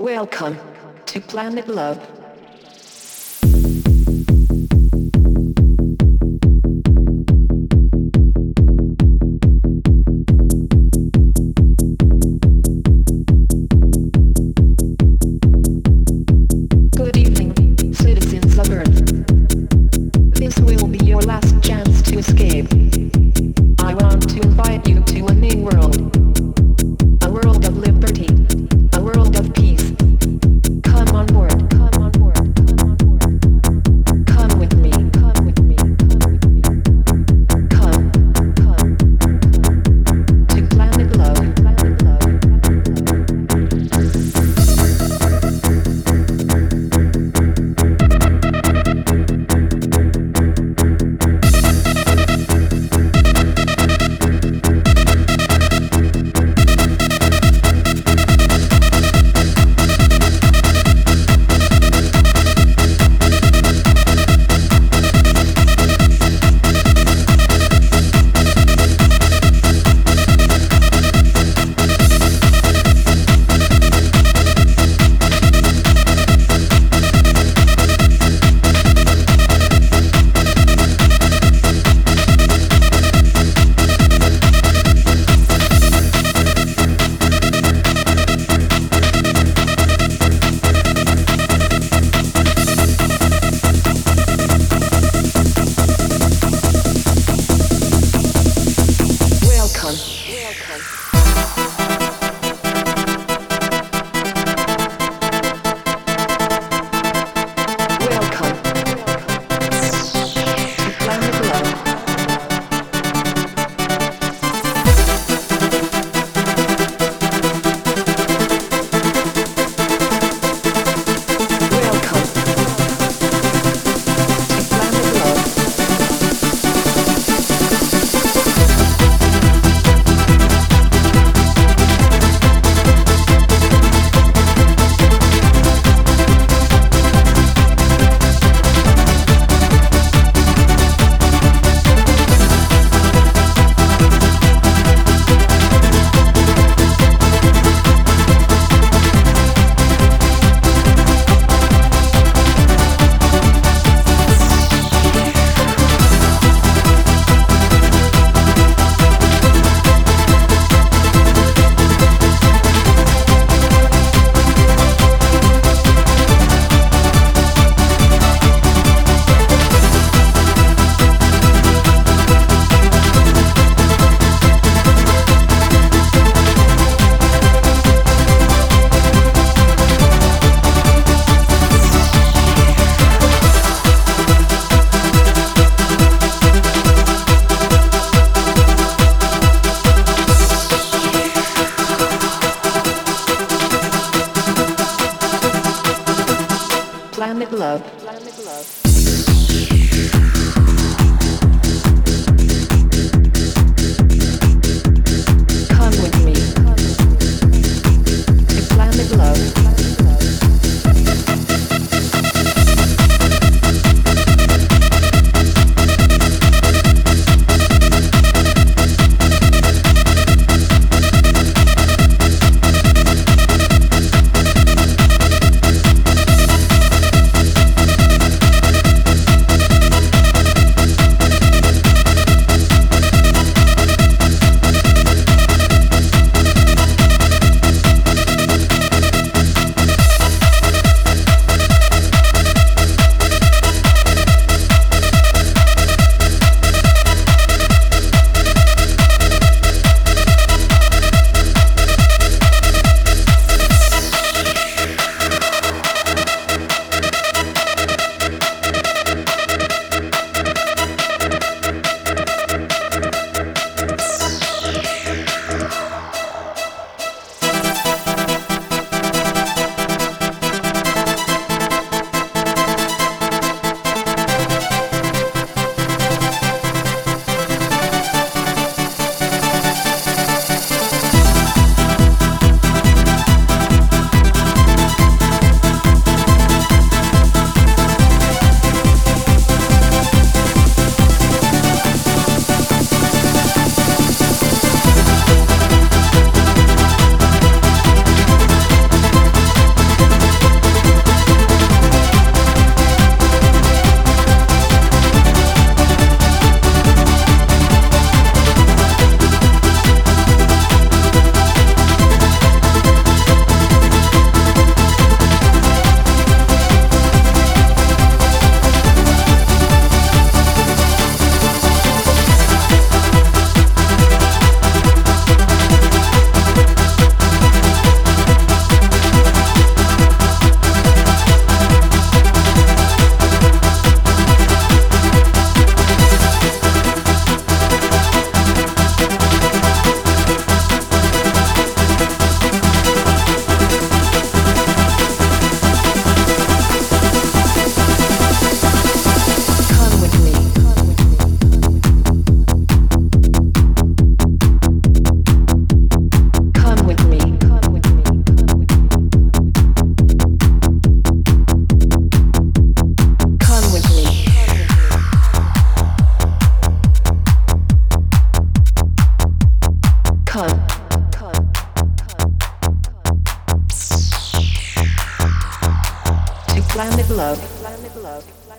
Welcome to Planet Love. Love. Planet love, planet love.